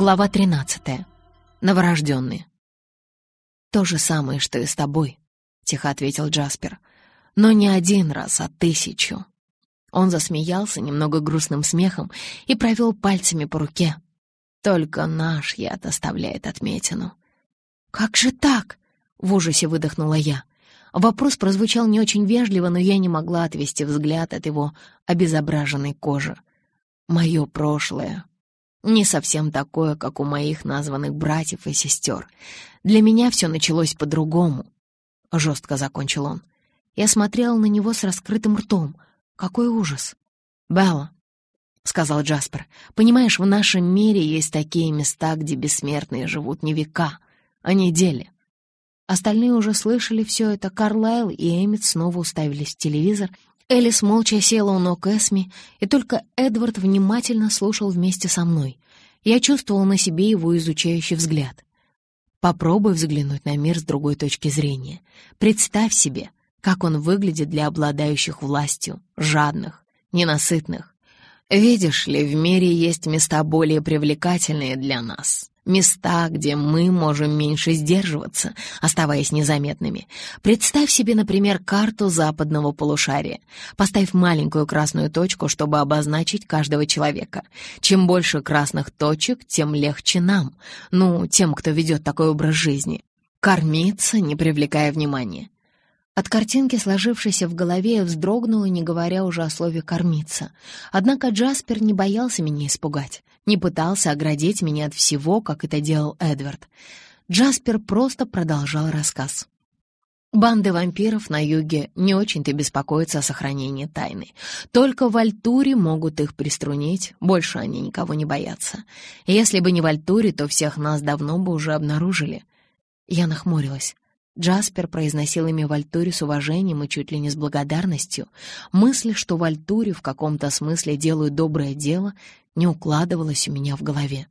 Глава 13. Новорожденные. «То же самое, что и с тобой», — тихо ответил Джаспер. «Но не один раз, а тысячу». Он засмеялся немного грустным смехом и провел пальцами по руке. «Только наш яд оставляет отметину». «Как же так?» — в ужасе выдохнула я. Вопрос прозвучал не очень вежливо, но я не могла отвести взгляд от его обезображенной кожи. «Мое прошлое не совсем такое, как у моих названных братьев и сестер. Для меня все началось по-другому. Жестко закончил он. Я смотрела на него с раскрытым ртом. Какой ужас. «Белла», — сказал Джаспер, — «понимаешь, в нашем мире есть такие места, где бессмертные живут не века, а недели». Остальные уже слышали все это. Карлайл и Эммит снова уставились в телевизор Элис молча села у ног Эсми, и только Эдвард внимательно слушал вместе со мной. Я чувствовал на себе его изучающий взгляд. Попробуй взглянуть на мир с другой точки зрения. Представь себе, как он выглядит для обладающих властью, жадных, ненасытных. Видишь ли, в мире есть места более привлекательные для нас. Места, где мы можем меньше сдерживаться, оставаясь незаметными. Представь себе, например, карту западного полушария. Поставь маленькую красную точку, чтобы обозначить каждого человека. Чем больше красных точек, тем легче нам, ну, тем, кто ведет такой образ жизни. Кормиться, не привлекая внимания. От картинки, сложившейся в голове, я вздрогнула, не говоря уже о слове «кормиться». Однако Джаспер не боялся меня испугать, не пытался оградить меня от всего, как это делал Эдвард. Джаспер просто продолжал рассказ. Банды вампиров на юге не очень-то беспокоятся о сохранении тайны. Только в Альтуре могут их приструнить, больше они никого не боятся. Если бы не в Альтуре, то всех нас давно бы уже обнаружили. Я нахмурилась. Джаспер произносил имя Вальтури с уважением и чуть ли не с благодарностью. Мысль, что Вальтури в каком-то смысле делают доброе дело, не укладывалась у меня в голове.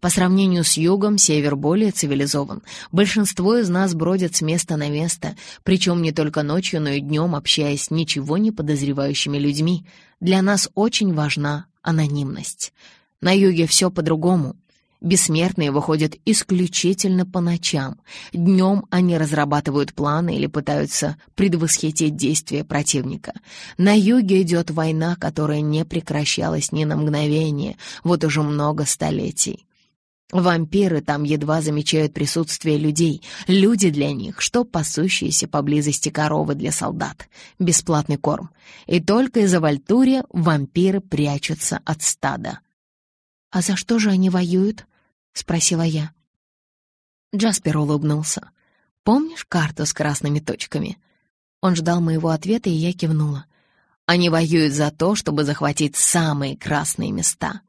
По сравнению с югом, север более цивилизован. Большинство из нас бродят с места на место, причем не только ночью, но и днем, общаясь с ничего не подозревающими людьми. Для нас очень важна анонимность. На юге все по-другому. Бессмертные выходят исключительно по ночам. Днем они разрабатывают планы или пытаются предвосхитить действия противника. На юге идет война, которая не прекращалась ни на мгновение, вот уже много столетий. Вампиры там едва замечают присутствие людей. Люди для них, что пасущиеся поблизости коровы для солдат. Бесплатный корм. И только из-за Вальтурия вампиры прячутся от стада. «А за что же они воюют?» — спросила я. Джаспер улыбнулся. «Помнишь карту с красными точками?» Он ждал моего ответа, и я кивнула. «Они воюют за то, чтобы захватить самые красные места.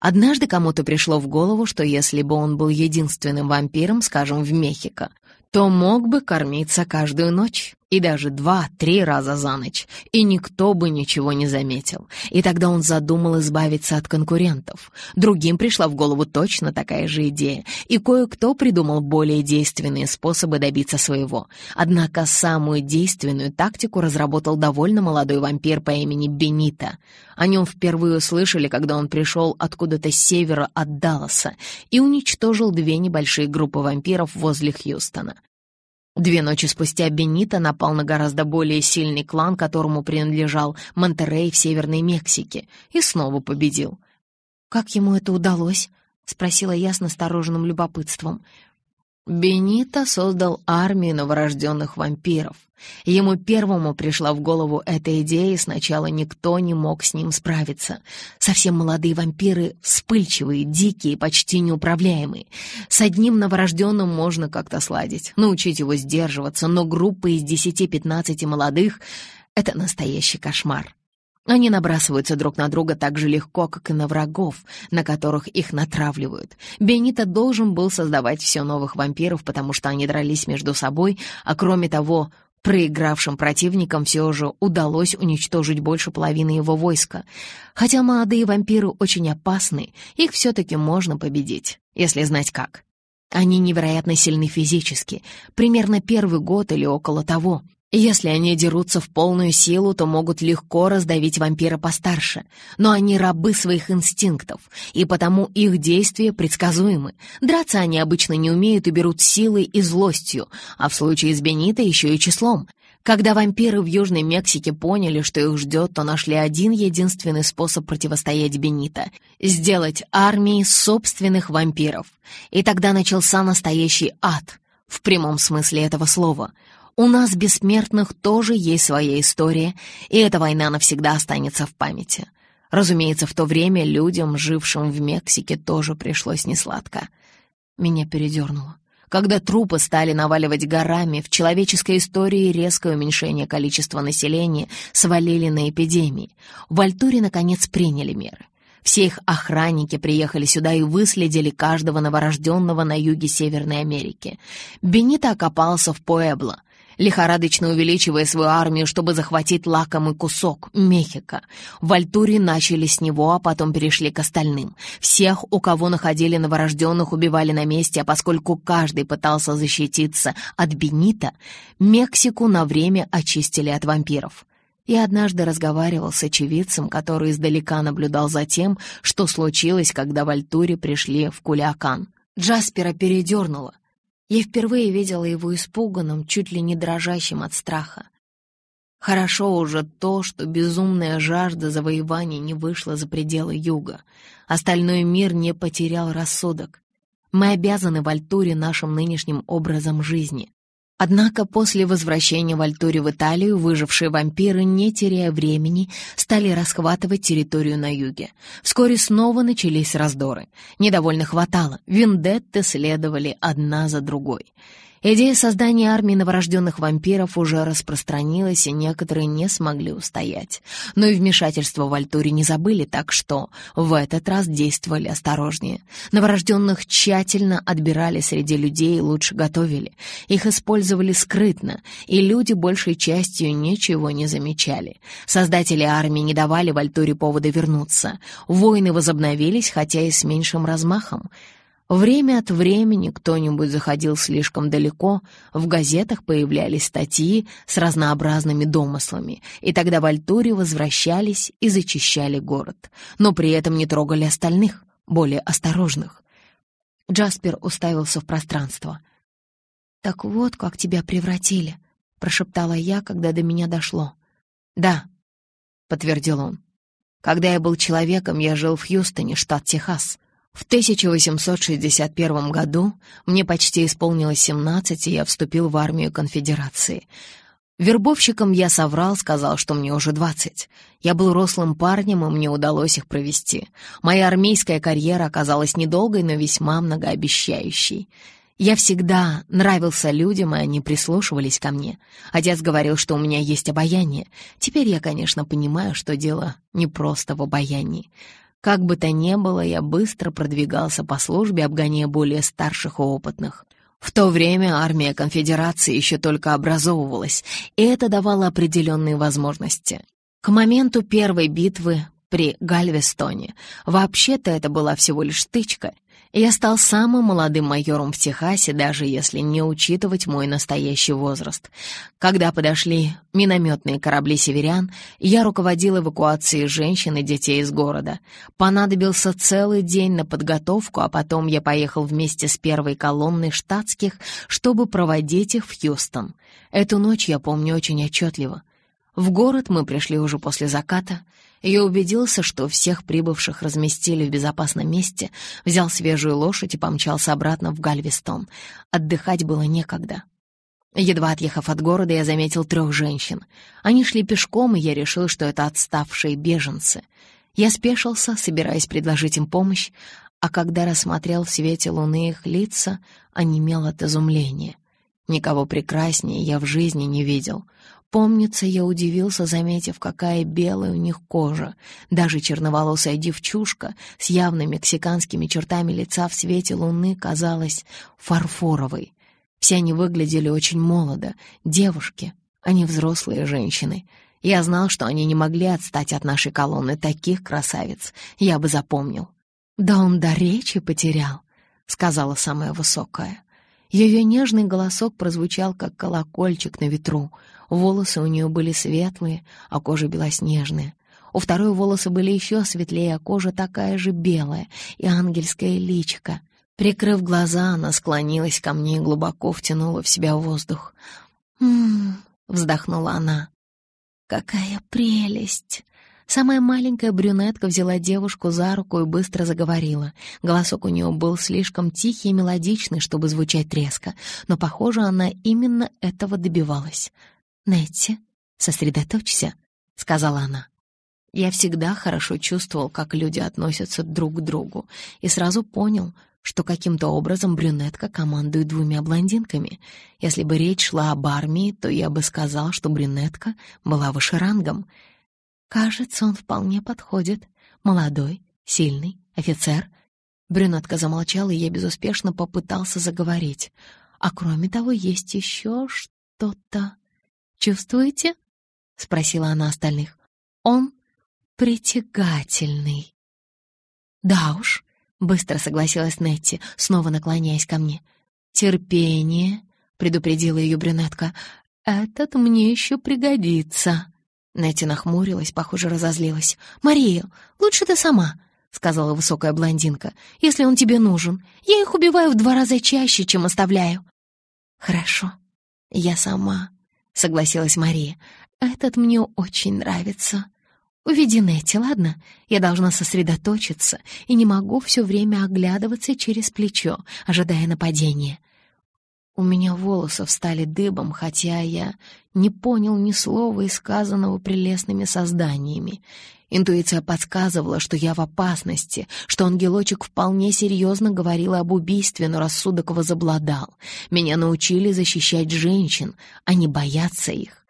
Однажды кому-то пришло в голову, что если бы он был единственным вампиром, скажем, в Мехико, то мог бы кормиться каждую ночь и даже два-три раза за ночь, и никто бы ничего не заметил. И тогда он задумал избавиться от конкурентов. Другим пришла в голову точно такая же идея, и кое-кто придумал более действенные способы добиться своего. Однако самую действенную тактику разработал довольно молодой вампир по имени Бенита. О нем впервые услышали, когда он пришел откуда-то с севера от Далласа и уничтожил две небольшие группы вампиров возле Хьюстона. Две ночи спустя Бенито напал на гораздо более сильный клан, которому принадлежал Монтерей в Северной Мексике, и снова победил. «Как ему это удалось?» — спросила я с настороженным любопытством. Бенито создал армию новорожденных вампиров. Ему первому пришла в голову эта идея, и сначала никто не мог с ним справиться. Совсем молодые вампиры вспыльчивые, дикие, почти неуправляемые. С одним новорожденным можно как-то сладить, научить его сдерживаться, но группа из 10-15 молодых — это настоящий кошмар. Они набрасываются друг на друга так же легко, как и на врагов, на которых их натравливают. Бенито должен был создавать все новых вампиров, потому что они дрались между собой, а кроме того, проигравшим противникам все же удалось уничтожить больше половины его войска. Хотя молодые вампиры очень опасны, их все-таки можно победить, если знать как. Они невероятно сильны физически, примерно первый год или около того — Если они дерутся в полную силу, то могут легко раздавить вампира постарше, но они рабы своих инстинктов, и потому их действия предсказуемы. Драться они обычно не умеют и берут силой и злостью, а в случае с Бенито еще и числом. Когда вампиры в Южной Мексике поняли, что их ждет, то нашли один единственный способ противостоять Бенито — сделать армии собственных вампиров. И тогда начался настоящий ад, в прямом смысле этого слова — у нас, бессмертных, тоже есть своя история, и эта война навсегда останется в памяти. Разумеется, в то время людям, жившим в Мексике, тоже пришлось несладко. Меня передернуло. Когда трупы стали наваливать горами, в человеческой истории резкое уменьшение количества населения свалили на эпидемии. В Альтуре, наконец, приняли меры. Все их охранники приехали сюда и выследили каждого новорожденного на юге Северной Америки. Бенито окопался в Пуэбло, лихорадочно увеличивая свою армию, чтобы захватить лакомый кусок — Мехико. В Альтуре начали с него, а потом перешли к остальным. Всех, у кого находили новорожденных, убивали на месте, а поскольку каждый пытался защититься от Бенита, Мексику на время очистили от вампиров. Я однажды разговаривал с очевидцем, который издалека наблюдал за тем, что случилось, когда в Альтуре пришли в Кулиакан. Джаспера передернуло. Я впервые видела его испуганным, чуть ли не дрожащим от страха. Хорошо уже то, что безумная жажда завоевания не вышла за пределы юга. Остальной мир не потерял рассудок. Мы обязаны в Альтуре нашим нынешним образом жизни. Однако после возвращения в Альтуре в Италию выжившие вампиры, не теряя времени, стали расхватывать территорию на юге. Вскоре снова начались раздоры. Недовольно хватало, вендетты следовали одна за другой. Идея создания армии новорожденных вампиров уже распространилась, и некоторые не смогли устоять. Но и вмешательство в Альтуре не забыли, так что в этот раз действовали осторожнее. Новорожденных тщательно отбирали среди людей и лучше готовили. Их использовали скрытно, и люди большей частью ничего не замечали. Создатели армии не давали в Альтуре повода вернуться. Войны возобновились, хотя и с меньшим размахом. Время от времени кто-нибудь заходил слишком далеко, в газетах появлялись статьи с разнообразными домыслами, и тогда в Альтуре возвращались и зачищали город, но при этом не трогали остальных, более осторожных. Джаспер уставился в пространство. «Так вот, как тебя превратили», — прошептала я, когда до меня дошло. «Да», — подтвердил он. «Когда я был человеком, я жил в Хьюстоне, штат Техас». В 1861 году мне почти исполнилось 17, и я вступил в армию конфедерации. Вербовщикам я соврал, сказал, что мне уже 20. Я был рослым парнем, и мне удалось их провести. Моя армейская карьера оказалась недолгой, но весьма многообещающей. Я всегда нравился людям, и они прислушивались ко мне. Отец говорил, что у меня есть обаяние. Теперь я, конечно, понимаю, что дело не просто в обаянии. Как бы то ни было, я быстро продвигался по службе, обгоняя более старших и опытных. В то время армия конфедерации еще только образовывалась, и это давало определенные возможности. К моменту первой битвы при Гальвестоне вообще-то это была всего лишь стычка — я стал самым молодым майором в Техасе, даже если не учитывать мой настоящий возраст. Когда подошли минометные корабли «Северян», я руководил эвакуацией женщин и детей из города. Понадобился целый день на подготовку, а потом я поехал вместе с первой колонной штатских, чтобы проводить их в Хьюстон. Эту ночь я помню очень отчетливо. В город мы пришли уже после заката — я убедился, что всех прибывших разместили в безопасном месте, взял свежую лошадь и помчался обратно в Гальвестон. Отдыхать было некогда. Едва отъехав от города, я заметил трех женщин. Они шли пешком, и я решил, что это отставшие беженцы. Я спешился, собираясь предложить им помощь, а когда рассмотрел в свете луны их лица, онемел от изумления. Никого прекраснее я в жизни не видел. Помнится, я удивился, заметив, какая белая у них кожа. Даже черноволосая девчушка с явно мексиканскими чертами лица в свете луны казалась фарфоровой. Все они выглядели очень молодо, девушки, а не взрослые женщины. Я знал, что они не могли отстать от нашей колонны таких красавиц, я бы запомнил. «Да он до речи потерял», — сказала самая высокая. Ее нежный голосок прозвучал, как колокольчик на ветру. Волосы у нее были светлые, а кожа белоснежная. У второй волосы были еще светлее, а кожа такая же белая и ангельское личико. Прикрыв глаза, она склонилась ко мне и глубоко втянула в себя воздух. «М-м-м», вздохнула она. «Какая прелесть!» Самая маленькая брюнетка взяла девушку за руку и быстро заговорила. Голосок у нее был слишком тихий и мелодичный, чтобы звучать резко, но, похоже, она именно этого добивалась. «Нетти, сосредоточься», — сказала она. Я всегда хорошо чувствовал, как люди относятся друг к другу, и сразу понял, что каким-то образом брюнетка командует двумя блондинками. Если бы речь шла об армии, то я бы сказал, что брюнетка была выше рангом — Кажется, он вполне подходит. Молодой, сильный, офицер. Брюнетка замолчала, и я безуспешно попытался заговорить. А кроме того, есть еще что-то. «Чувствуете?» — спросила она остальных. «Он притягательный». «Да уж», — быстро согласилась Нетти, снова наклоняясь ко мне. «Терпение», — предупредила ее брюнетка, — «этот мне еще пригодится». Нэти нахмурилась, похоже, разозлилась. «Мария, лучше ты сама», — сказала высокая блондинка. «Если он тебе нужен. Я их убиваю в два раза чаще, чем оставляю». «Хорошо, я сама», — согласилась Мария. «Этот мне очень нравится». «Уведи Нэти, ладно? Я должна сосредоточиться и не могу все время оглядываться через плечо, ожидая нападения. У меня волосы встали дыбом, хотя я не понял ни слова сказанного прелестными созданиями. Интуиция подсказывала, что я в опасности, что ангелочек вполне серьезно говорил об убийстве, но рассудок возобладал. Меня научили защищать женщин, а не бояться их.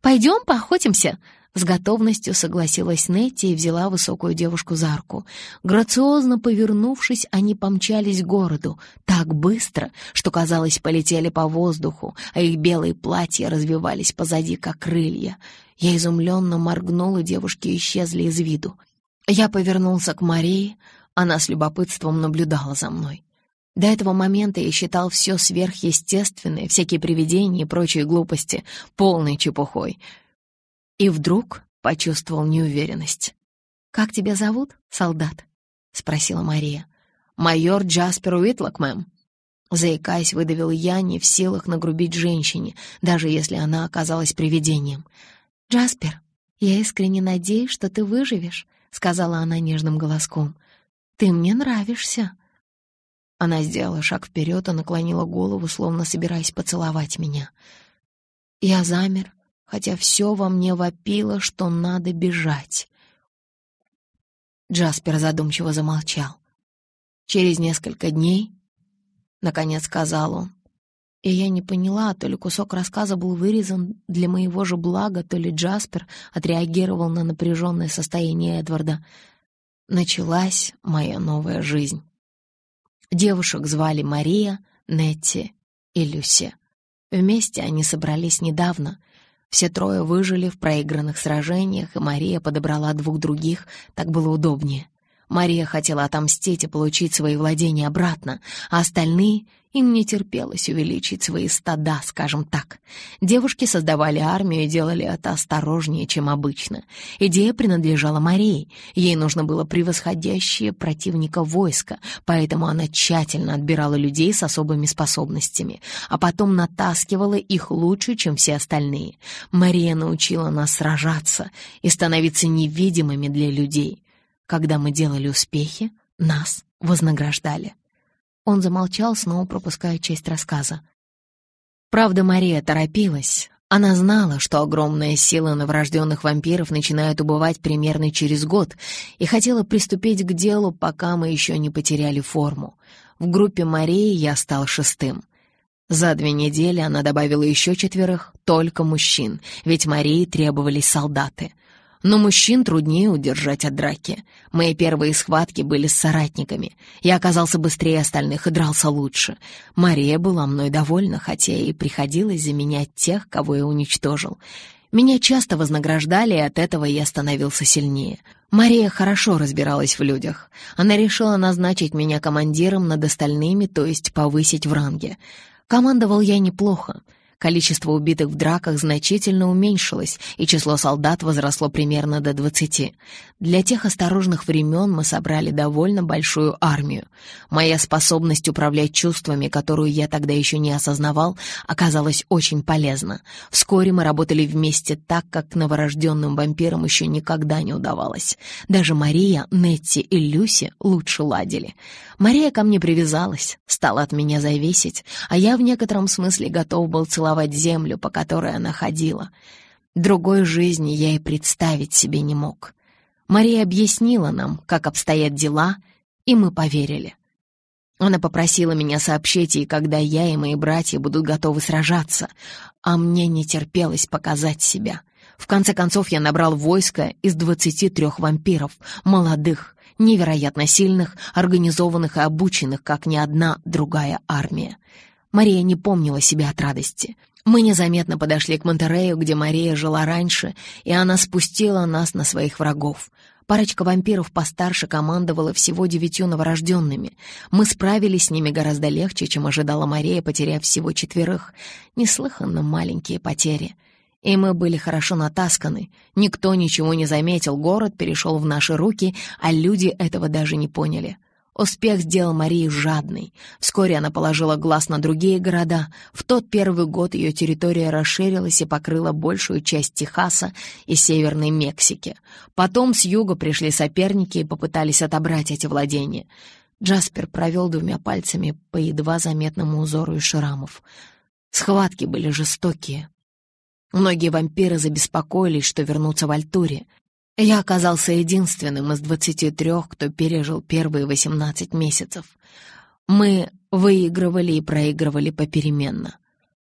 «Пойдем поохотимся?» С готовностью согласилась Нетти и взяла высокую девушку за руку. Грациозно повернувшись, они помчались к городу так быстро, что, казалось, полетели по воздуху, а их белые платья развивались позади, как крылья. Я изумленно моргнула, девушки исчезли из виду. Я повернулся к Марии, она с любопытством наблюдала за мной. До этого момента я считал все сверхъестественное, всякие привидения и прочие глупости, полной чепухой — и вдруг почувствовал неуверенность. «Как тебя зовут, солдат?» — спросила Мария. «Майор Джаспер Уитлок, мэм». Заикаясь, выдавил я, не в силах нагрубить женщине, даже если она оказалась привидением. «Джаспер, я искренне надеюсь, что ты выживешь», — сказала она нежным голоском. «Ты мне нравишься». Она сделала шаг вперед и наклонила голову, словно собираясь поцеловать меня. Я замер, хотя все во мне вопило, что надо бежать. Джаспер задумчиво замолчал. «Через несколько дней», — наконец сказал он, и я не поняла, то ли кусок рассказа был вырезан для моего же блага, то ли Джаспер отреагировал на напряженное состояние Эдварда. Началась моя новая жизнь. Девушек звали Мария, Нетти и Люси. Вместе они собрались недавно, все трое выжили в проигранных сражениях, и Мария подобрала двух других, так было удобнее. Мария хотела отомстить и получить свои владения обратно, а остальные им не терпелось увеличить свои стада, скажем так. Девушки создавали армию и делали это осторожнее, чем обычно. Идея принадлежала Марии. Ей нужно было превосходящее противника войска, поэтому она тщательно отбирала людей с особыми способностями, а потом натаскивала их лучше, чем все остальные. Мария научила нас сражаться и становиться невидимыми для людей. Когда мы делали успехи, нас вознаграждали. Он замолчал, снова пропуская часть рассказа. Правда, Мария торопилась. Она знала, что огромная сила новорожденных вампиров начинает убывать примерно через год, и хотела приступить к делу, пока мы еще не потеряли форму. В группе Марии я стал шестым. За две недели она добавила еще четверых, только мужчин, ведь Марии требовались солдаты — но мужчин труднее удержать от драки. Мои первые схватки были с соратниками. Я оказался быстрее остальных и дрался лучше. Мария была мной довольна, хотя и приходилось заменять тех, кого я уничтожил. Меня часто вознаграждали, и от этого я становился сильнее. Мария хорошо разбиралась в людях. Она решила назначить меня командиром над остальными, то есть повысить в ранге. Командовал я неплохо. Количество убитых в драках значительно уменьшилось, и число солдат возросло примерно до 20. Для тех осторожных времен мы собрали довольно большую армию. Моя способность управлять чувствами, которую я тогда еще не осознавал, оказалась очень полезна. Вскоре мы работали вместе так, как новорожденным вампирам еще никогда не удавалось. Даже Мария, Нетти и Люси лучше ладили. Мария ко мне привязалась, стала от меня зависеть, а я в некотором смысле готов был целовать землю, по которой она ходила. Другой жизни я и представить себе не мог. Мария объяснила нам, как обстоят дела, и мы поверили. Она попросила меня сообщить ей, когда я и мои братья будут готовы сражаться, а мне не терпелось показать себя. В конце концов я набрал войско из двадцати трех вампиров, молодых, невероятно сильных, организованных и обученных, как ни одна другая армия. Мария не помнила себя от радости. Мы незаметно подошли к Монтерею, где Мария жила раньше, и она спустила нас на своих врагов. Парочка вампиров постарше командовала всего девятью новорожденными. Мы справились с ними гораздо легче, чем ожидала Мария, потеряв всего четверых. Неслыханно маленькие потери — и мы были хорошо натасканы. Никто ничего не заметил, город перешел в наши руки, а люди этого даже не поняли. Успех сделал Марию жадной. Вскоре она положила глаз на другие города. В тот первый год ее территория расширилась и покрыла большую часть Техаса и Северной Мексики. Потом с юга пришли соперники и попытались отобрать эти владения. Джаспер провел двумя пальцами по едва заметному узору из шрамов. Схватки были жестокие, Многие вампиры забеспокоились, что вернутся в Альтуре. Я оказался единственным из двадцати трех, кто пережил первые восемнадцать месяцев. Мы выигрывали и проигрывали попеременно.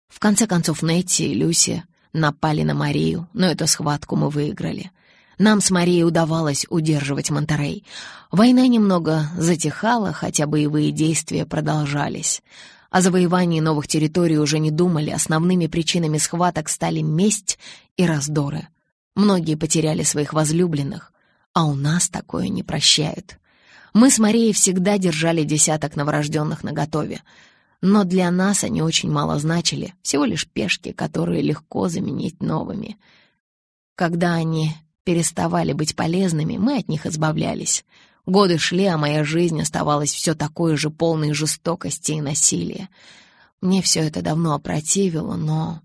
В конце концов, Нетти и Люси напали на Марию, но эту схватку мы выиграли. Нам с Марией удавалось удерживать Монтерей. Война немного затихала, хотя боевые действия продолжались. О завоевании новых территорий уже не думали, основными причинами схваток стали месть и раздоры. Многие потеряли своих возлюбленных, а у нас такое не прощают. Мы с Марией всегда держали десяток новорожденных наготове, но для нас они очень мало значили, всего лишь пешки, которые легко заменить новыми. Когда они переставали быть полезными, мы от них избавлялись — Годы шли, а моя жизнь оставалась все такой же полной жестокости и насилия. Мне все это давно опротивило, но...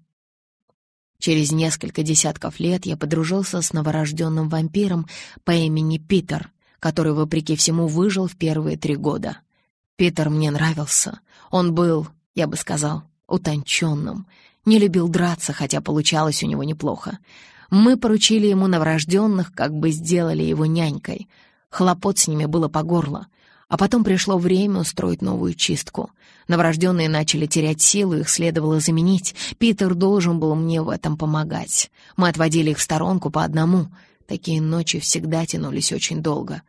Через несколько десятков лет я подружился с новорожденным вампиром по имени Питер, который, вопреки всему, выжил в первые три года. Питер мне нравился. Он был, я бы сказал, утонченным. Не любил драться, хотя получалось у него неплохо. Мы поручили ему новорожденных, как бы сделали его нянькой — Хлопот с ними было по горло. А потом пришло время устроить новую чистку. Новорожденные начали терять силу, их следовало заменить. Питер должен был мне в этом помогать. Мы отводили их в сторонку по одному. Такие ночи всегда тянулись очень долго.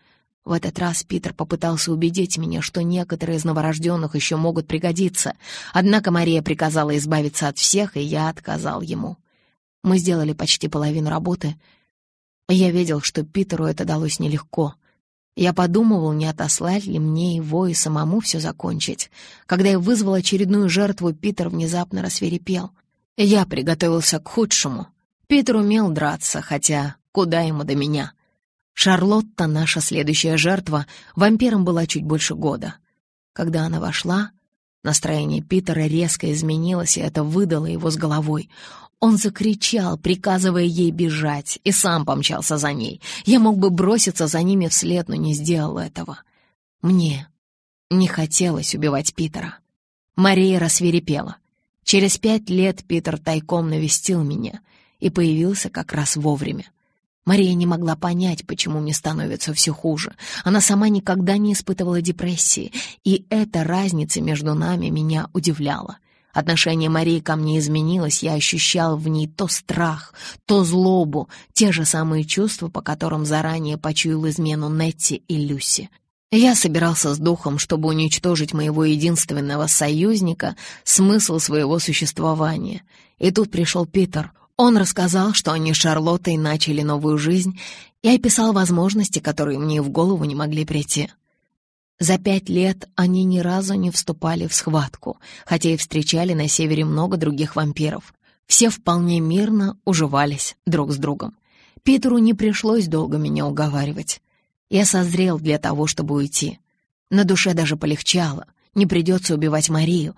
В этот раз Питер попытался убедить меня, что некоторые из новорожденных еще могут пригодиться. Однако Мария приказала избавиться от всех, и я отказал ему. Мы сделали почти половину работы. Я видел, что Питеру это далось нелегко — я подумывал, не отослать ли мне его и самому все закончить. Когда я вызвал очередную жертву, Питер внезапно рассверепел. Я приготовился к худшему. Питер умел драться, хотя куда ему до меня? Шарлотта, наша следующая жертва, вампиром была чуть больше года. Когда она вошла, настроение Питера резко изменилось, и это выдало его с головой. Он закричал, приказывая ей бежать, и сам помчался за ней. Я мог бы броситься за ними вслед, но не сделал этого. Мне не хотелось убивать Питера. Мария рассверепела. Через пять лет Питер тайком навестил меня и появился как раз вовремя. Мария не могла понять, почему мне становится все хуже. Она сама никогда не испытывала депрессии, и эта разница между нами меня удивляла — Отношение Марии ко мне изменилось, я ощущал в ней то страх, то злобу, те же самые чувства, по которым заранее почуял измену Нетти и Люси. Я собирался с духом, чтобы уничтожить моего единственного союзника, смысл своего существования. И тут пришел Питер. Он рассказал, что они с Шарлоттой начали новую жизнь и описал возможности, которые мне в голову не могли прийти. За пять лет они ни разу не вступали в схватку, хотя и встречали на севере много других вампиров. Все вполне мирно уживались друг с другом. Питеру не пришлось долго меня уговаривать. Я созрел для того, чтобы уйти. На душе даже полегчало, не придется убивать Марию.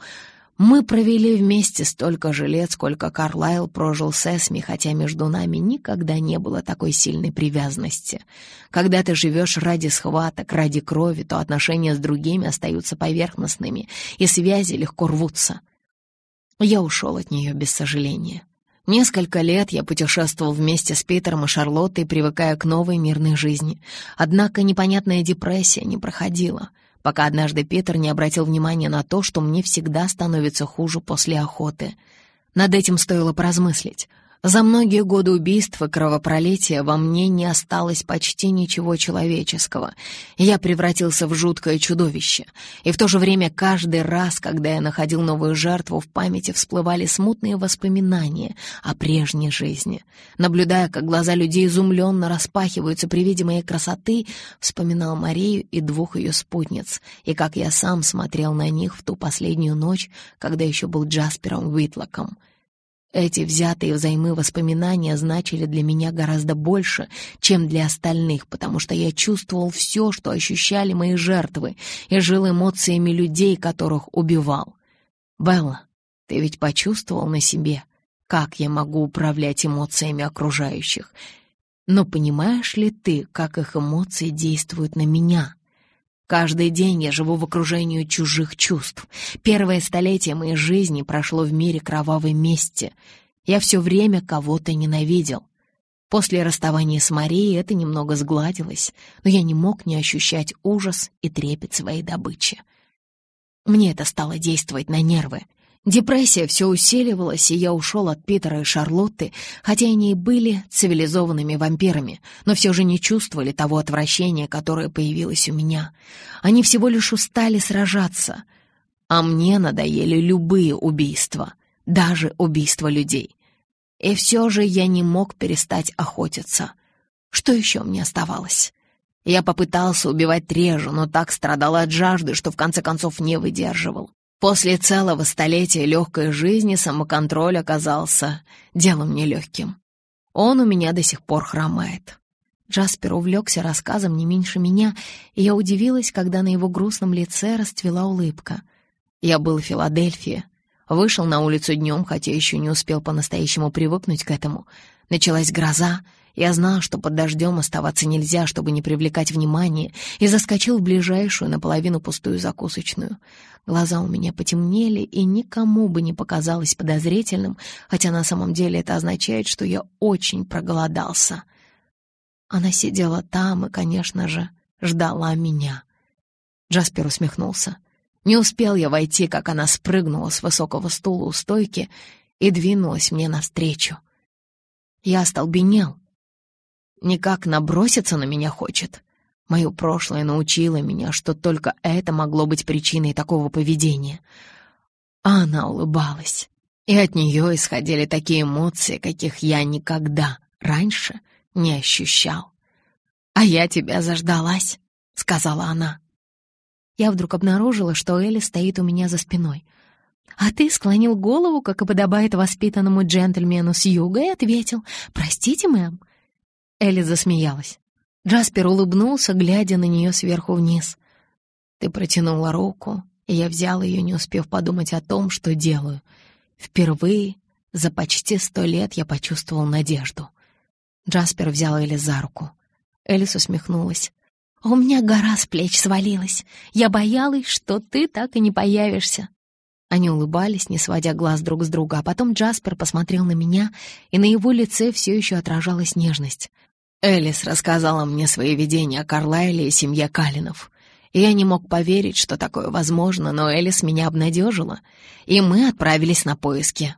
Мы провели вместе столько же лет, сколько Карлайл прожил с Эсми, хотя между нами никогда не было такой сильной привязанности. Когда ты живешь ради схваток, ради крови, то отношения с другими остаются поверхностными, и связи легко рвутся. Я ушел от нее без сожаления. Несколько лет я путешествовал вместе с Питером и Шарлоттой, привыкая к новой мирной жизни. Однако непонятная депрессия не проходила, пока однажды Питер не обратил внимания на то, что мне всегда становится хуже после охоты. Над этим стоило поразмыслить. За многие годы убийств и кровопролития во мне не осталось почти ничего человеческого. Я превратился в жуткое чудовище. И в то же время каждый раз, когда я находил новую жертву, в памяти всплывали смутные воспоминания о прежней жизни. Наблюдая, как глаза людей изумленно распахиваются при виде моей красоты, вспоминал Марию и двух ее спутниц, и как я сам смотрел на них в ту последнюю ночь, когда еще был Джаспером Уитлоком — эти взятые взаймы воспоминания значили для меня гораздо больше, чем для остальных, потому что я чувствовал все, что ощущали мои жертвы, и жил эмоциями людей, которых убивал. Белла, ты ведь почувствовал на себе, как я могу управлять эмоциями окружающих. Но понимаешь ли ты, как их эмоции действуют на меня?» Каждый день я живу в окружении чужих чувств. Первое столетие моей жизни прошло в мире кровавой мести. Я все время кого-то ненавидел. После расставания с Марией это немного сгладилось, но я не мог не ощущать ужас и трепет своей добычи. Мне это стало действовать на нервы — Депрессия все усиливалась, и я ушел от Питера и Шарлотты, хотя они и были цивилизованными вампирами, но все же не чувствовали того отвращения, которое появилось у меня. Они всего лишь устали сражаться, а мне надоели любые убийства, даже убийства людей. И все же я не мог перестать охотиться. Что еще мне оставалось? Я попытался убивать Режу, но так страдал от жажды, что в конце концов не выдерживал. После целого столетия легкой жизни самоконтроль оказался делом нелегким. Он у меня до сих пор хромает. Джаспер увлекся рассказом не меньше меня, и я удивилась, когда на его грустном лице расцвела улыбка. Я был в Филадельфии, вышел на улицу днем, хотя еще не успел по-настоящему привыкнуть к этому. Началась гроза, я знал, что под дождем оставаться нельзя, чтобы не привлекать внимания, и заскочил в ближайшую, наполовину пустую закусочную. Глаза у меня потемнели, и никому бы не показалось подозрительным, хотя на самом деле это означает, что я очень проголодался. Она сидела там и, конечно же, ждала меня. Джаспер усмехнулся. Не успел я войти, как она спрыгнула с высокого стула у стойки и двинулась мне навстречу. Я остолбенел. Никак наброситься на меня хочет. Мое прошлое научило меня, что только это могло быть причиной такого поведения. А она улыбалась, и от нее исходили такие эмоции, каких я никогда раньше не ощущал. «А я тебя заждалась», — сказала она. Я вдруг обнаружила, что Элли стоит у меня за спиной. А ты склонил голову, как и подобает воспитанному джентльмену с юга, и ответил «Простите, мэм». Элли засмеялась. Джаспер улыбнулся, глядя на нее сверху вниз. Ты протянула руку, и я взял ее, не успев подумать о том, что делаю. Впервые за почти сто лет я почувствовал надежду. Джаспер взял Элли за руку. Элис усмехнулась. «У меня гора с плеч свалилась. Я боялась, что ты так и не появишься. Они улыбались, не сводя глаз друг с друга, а потом Джаспер посмотрел на меня, и на его лице все еще отражалась нежность. Элис рассказала мне свои видения о Карлайле и семье Калинов. Я не мог поверить, что такое возможно, но Элис меня обнадежила, и мы отправились на поиски.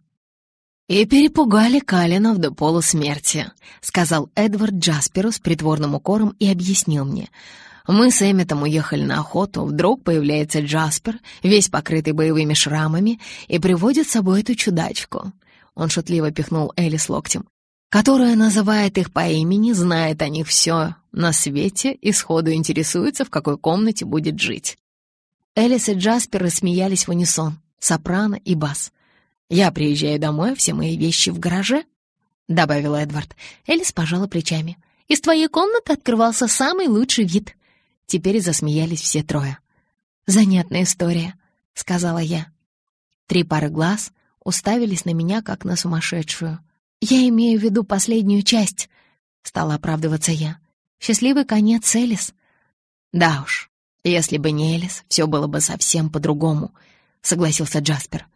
«И перепугали Калинов до полусмерти», — сказал Эдвард Джасперу с притворным укором и объяснил мне — мы с Эмметом уехали на охоту, вдруг появляется Джаспер, весь покрытый боевыми шрамами, и приводит с собой эту чудачку. Он шутливо пихнул Элис локтем. «Которая называет их по имени, знает о них все на свете и сходу интересуется, в какой комнате будет жить». Элис и Джаспер рассмеялись в унисон, сопрано и бас. «Я приезжаю домой, все мои вещи в гараже», — добавил Эдвард. Элис пожала плечами. «Из твоей комнаты открывался самый лучший вид». Теперь засмеялись все трое. «Занятная история», — сказала я. Три пары глаз уставились на меня, как на сумасшедшую. «Я имею в виду последнюю часть», — стала оправдываться я. «Счастливый конец Элис». «Да уж, если бы не Элис, все было бы совсем по-другому», — согласился Джаспер.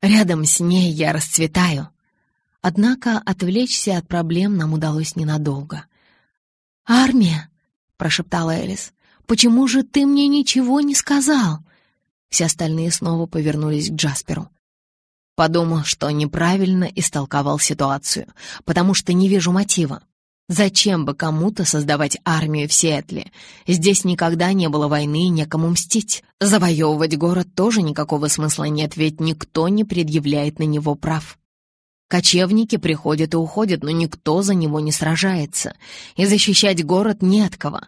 «Рядом с ней я расцветаю». Однако отвлечься от проблем нам удалось ненадолго. «Армия!» — прошептала Элис. «Почему же ты мне ничего не сказал?» Все остальные снова повернулись к Джасперу. Подумал, что неправильно истолковал ситуацию, потому что не вижу мотива. Зачем бы кому-то создавать армию в Сиэтле? Здесь никогда не было войны и некому мстить. Завоевывать город тоже никакого смысла нет, ведь никто не предъявляет на него прав. Кочевники приходят и уходят, но никто за него не сражается. И защищать город не от кого.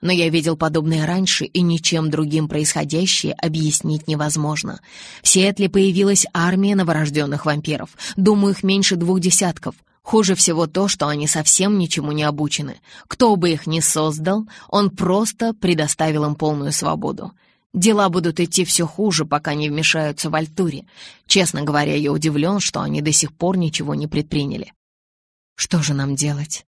Но я видел подобное раньше, и ничем другим происходящее объяснить невозможно. В Сиэтле появилась армия новорожденных вампиров. Думаю, их меньше двух десятков. Хуже всего то, что они совсем ничему не обучены. Кто бы их ни создал, он просто предоставил им полную свободу. Дела будут идти все хуже, пока не вмешаются в Альтуре. Честно говоря, я удивлен, что они до сих пор ничего не предприняли. Что же нам делать?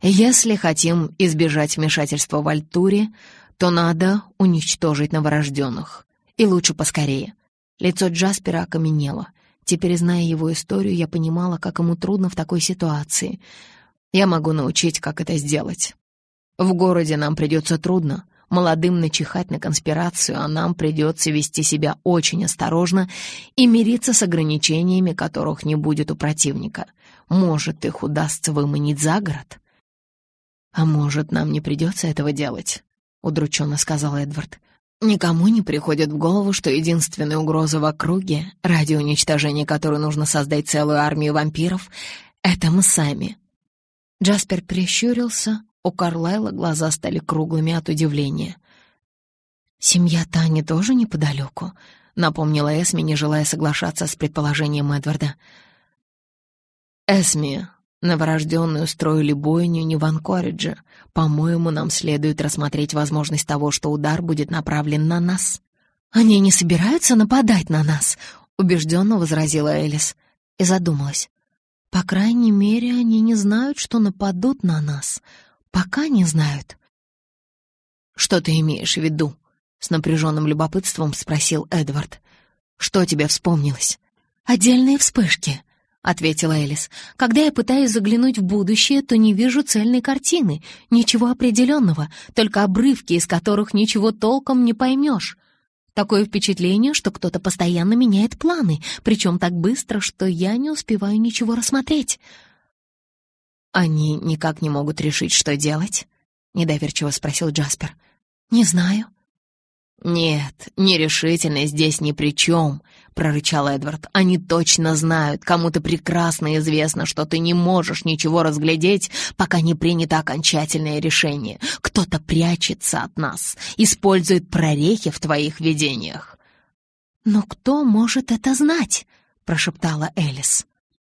Если хотим избежать вмешательства в Альтуре, то надо уничтожить новорожденных. И лучше поскорее. Лицо Джаспера окаменело. Теперь, зная его историю, я понимала, как ему трудно в такой ситуации. Я могу научить, как это сделать. В городе нам придется трудно, молодым начихать на конспирацию, а нам придется вести себя очень осторожно и мириться с ограничениями, которых не будет у противника. Может, их удастся выманить за город? «А может, нам не придется этого делать?» — удрученно сказал Эдвард. «Никому не приходит в голову, что единственная угроза в округе, ради уничтожения которой нужно создать целую армию вампиров, — это мы сами». Джаспер прищурился, у Карлайла глаза стали круглыми от удивления. «Семья Тани тоже неподалеку», — напомнила Эсми, не желая соглашаться с предположением Эдварда. «Эсми, Новорожденные устроили бойню не в Анкоридже. По-моему, нам следует рассмотреть возможность того, что удар будет направлен на нас. Они не собираются нападать на нас, убежденно возразила Элис и задумалась. По крайней мере, они не знают, что нападут на нас. Пока не знают. Что ты имеешь в виду? С напряженным любопытством спросил Эдвард. Что тебе вспомнилось? Отдельные вспышки. — ответила Элис. «Когда я пытаюсь заглянуть в будущее, то не вижу цельной картины, ничего определенного, только обрывки, из которых ничего толком не поймешь. Такое впечатление, что кто-то постоянно меняет планы, причем так быстро, что я не успеваю ничего рассмотреть». «Они никак не могут решить, что делать?» — недоверчиво спросил Джаспер. «Не знаю», «Нет, нерешительность здесь ни при чем», — прорычал Эдвард. «Они точно знают, кому-то прекрасно известно, что ты не можешь ничего разглядеть, пока не принято окончательное решение. Кто-то прячется от нас, использует прорехи в твоих видениях». «Но кто может это знать?» — прошептала Элис.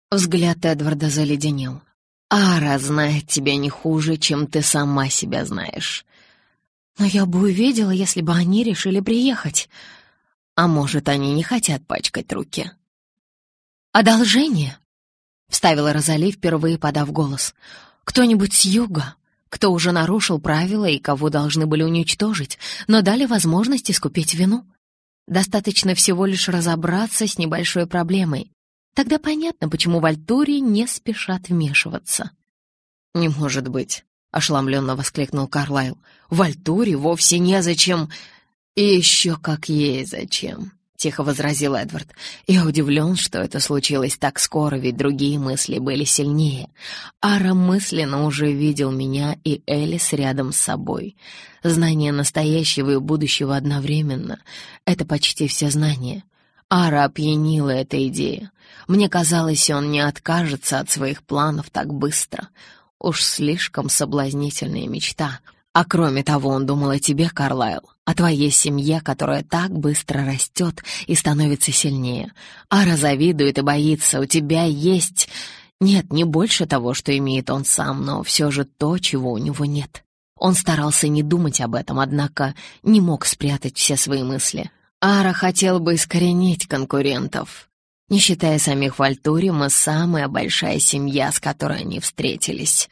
Взгляд Эдварда заледенел. «Ара знает тебя не хуже, чем ты сама себя знаешь. Но я бы увидела, если бы они решили приехать. А может, они не хотят пачкать руки. «Одолжение?» — вставила Розали, впервые подав голос. «Кто-нибудь с юга, кто уже нарушил правила и кого должны были уничтожить, но дали возможность искупить вину. Достаточно всего лишь разобраться с небольшой проблемой. Тогда понятно, почему в Альтуре не спешат вмешиваться». «Не может быть», — ошеломленно воскликнул Карлайл. «В Альтуре вовсе незачем...» «И еще как ей зачем», — тихо возразил Эдвард. «Я удивлен, что это случилось так скоро, ведь другие мысли были сильнее. Ара мысленно уже видел меня и Элис рядом с собой. Знание настоящего и будущего одновременно — это почти все знания. Ара опьянила эта идея. Мне казалось, он не откажется от своих планов так быстро. Уж слишком соблазнительная мечта. А кроме того, он думал о тебе, Карлайл, о твоей семье, которая так быстро растет и становится сильнее. Ара завидует и боится. У тебя есть... Нет, не больше того, что имеет он сам, но все же то, чего у него нет. Он старался не думать об этом, однако не мог спрятать все свои мысли. Ара хотел бы искоренить конкурентов. Не считая самих Вальтури, мы самая большая семья, с которой они встретились.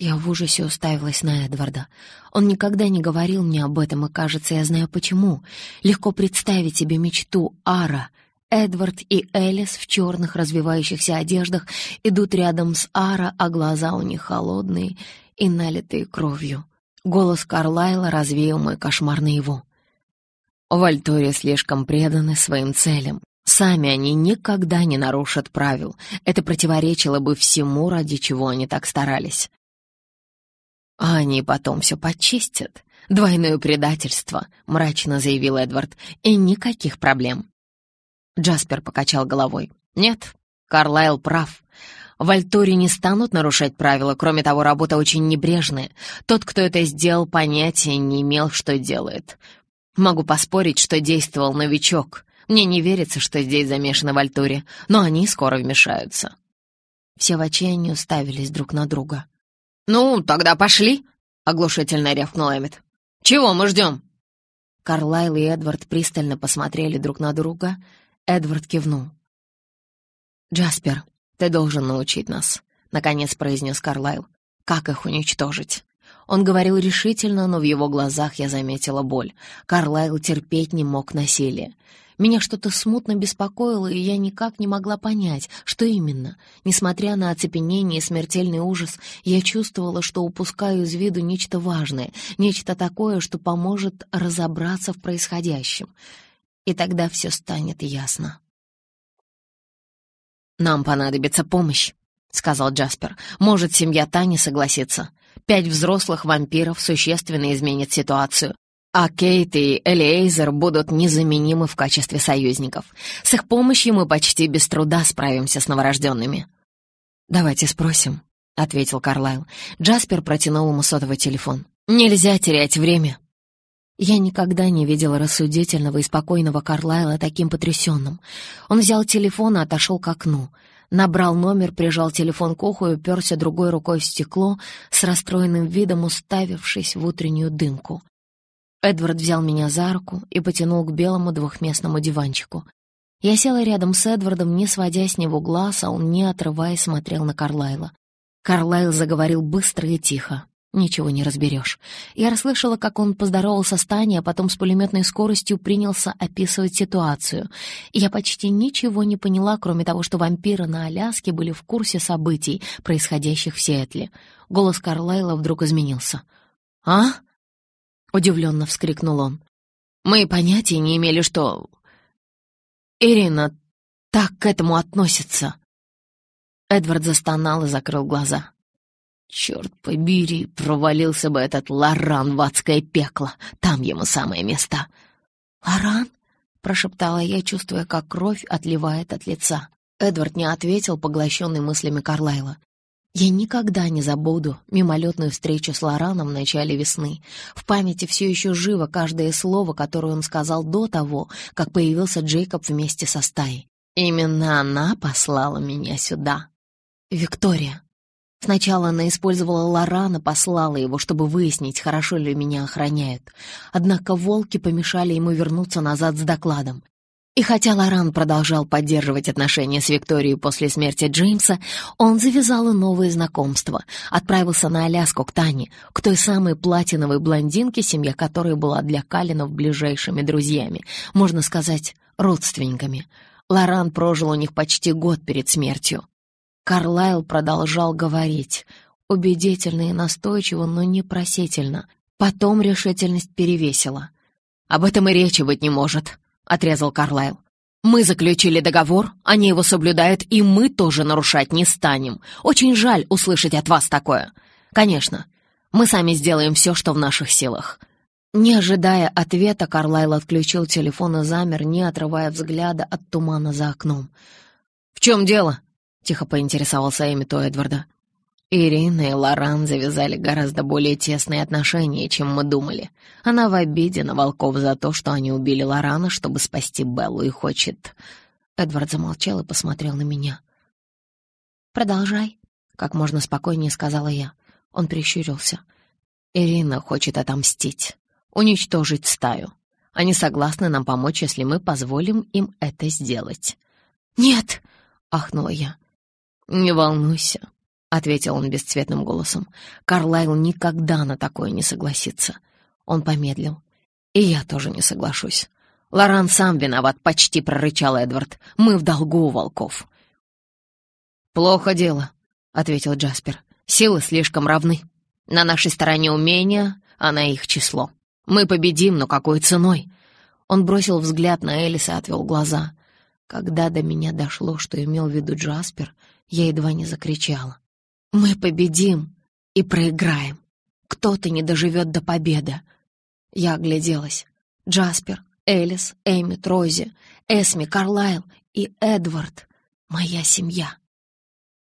Я в ужасе уставилась на Эдварда. Он никогда не говорил мне об этом, и, кажется, я знаю почему. Легко представить себе мечту Ара. Эдвард и Элис в черных развивающихся одеждах идут рядом с Ара, а глаза у них холодные и налитые кровью. Голос Карлайла развеял мой кошмар наяву. Вальтори слишком преданы своим целям. Сами они никогда не нарушат правил. Это противоречило бы всему, ради чего они так старались. А они потом все почистят. Двойное предательство, мрачно заявил Эдвард, и никаких проблем. Джаспер покачал головой. Нет, Карлайл прав. Вальтури не станут нарушать правила, кроме того, работа очень небрежная. Тот, кто это сделал, понятия не имел, что делает. Могу поспорить, что действовал новичок. Мне не верится, что здесь замешаны Вальтури, но они скоро вмешаются. Все в отчаянии уставились друг на друга. «Ну, тогда пошли!» — оглушительно рявкнул Эммет. «Чего мы ждем?» Карлайл и Эдвард пристально посмотрели друг на друга. Эдвард кивнул. «Джаспер, ты должен научить нас», — наконец произнес Карлайл. «Как их уничтожить?» Он говорил решительно, но в его глазах я заметила боль. Карлайл терпеть не мог насилия. Меня что-то смутно беспокоило, и я никак не могла понять, что именно. Несмотря на оцепенение и смертельный ужас, я чувствовала, что упускаю из виду нечто важное, нечто такое, что поможет разобраться в происходящем. И тогда все станет ясно. «Нам понадобится помощь», — сказал Джаспер. «Может, семья Тани согласится. Пять взрослых вампиров существенно изменит ситуацию. А Кейт и Элиэйзер будут незаменимы в качестве союзников. С их помощью мы почти без труда справимся с новорожденными». «Давайте спросим», — ответил Карлайл. Джаспер протянул ему сотовый телефон. «Нельзя терять время». Я никогда не видела рассудительного и спокойного Карлайла таким потрясенным. Он взял телефон и отошел к окну — Набрал номер, прижал телефон к уху и уперся другой рукой в стекло, с расстроенным видом уставившись в утреннюю дымку. Эдвард взял меня за руку и потянул к белому двухместному диванчику. Я села рядом с Эдвардом, не сводя с него глаз, а он, не отрываясь, смотрел на Карлайла. Карлайл заговорил быстро и тихо. Ничего не разберешь. Я расслышала, как он поздоровался с Таней, а потом с пулеметной скоростью принялся описывать ситуацию. И я почти ничего не поняла, кроме того, что вампиры на Аляске были в курсе событий, происходящих в Сиэтле. Голос Карлайла вдруг изменился. «А?» — удивленно вскрикнул он. «Мы понятия не имели, что... Ирина так к этому относится». Эдвард застонал и закрыл глаза. Черт побери, провалился бы этот Лоран в адское пекло. Там ему самое место. «Лоран?» — прошептала я, чувствуя, как кровь отливает от лица. Эдвард не ответил, поглощенный мыслями Карлайла. Я никогда не забуду мимолетную встречу с Лораном в начале весны. В памяти все еще живо каждое слово, которое он сказал до того, как появился Джейкоб вместе со стаей. Именно она послала меня сюда. Виктория. Сначала она использовала Лорана, послала его, чтобы выяснить, хорошо ли меня охраняют. Однако волки помешали ему вернуться назад с докладом. И хотя Лоран продолжал поддерживать отношения с Викторией после смерти Джеймса, он завязал и новые знакомства, отправился на Аляску к Тане, к той самой платиновой блондинке, семья которой была для Калинов ближайшими друзьями, можно сказать, родственниками. Лоран прожил у них почти год перед смертью. Карлайл продолжал говорить, убедительно и настойчиво, но не просительно. Потом решительность перевесила. «Об этом и речи быть не может», — отрезал Карлайл. «Мы заключили договор, они его соблюдают, и мы тоже нарушать не станем. Очень жаль услышать от вас такое. Конечно, мы сами сделаем все, что в наших силах». Не ожидая ответа, Карлайл отключил телефон и замер, не отрывая взгляда от тумана за окном. «В чем дело?» — тихо поинтересовался у Эдварда. Ирина и Лоран завязали гораздо более тесные отношения, чем мы думали. Она в обиде на волков за то, что они убили Лорана, чтобы спасти Беллу, и хочет... Эдвард замолчал и посмотрел на меня. «Продолжай», — как можно спокойнее сказала я. Он прищурился. «Ирина хочет отомстить, уничтожить стаю. Они согласны нам помочь, если мы позволим им это сделать». «Нет!» — ахнула я. «Не волнуйся», — ответил он бесцветным голосом. «Карлайл никогда на такое не согласится». Он помедлил. «И я тоже не соглашусь. Лоран сам виноват», — почти прорычал Эдвард. «Мы в долгу у волков». «Плохо дело», — ответил Джаспер. «Силы слишком равны. На нашей стороне умения, а на их число. Мы победим, но какой ценой?» Он бросил взгляд на Элис и отвел глаза. Когда до меня дошло, что имел в виду Джаспер, я едва не закричала. «Мы победим и проиграем. Кто-то не доживет до победы». Я огляделась. Джаспер, Элис, Эми, Рози, Эсми, Карлайл и Эдвард — моя семья.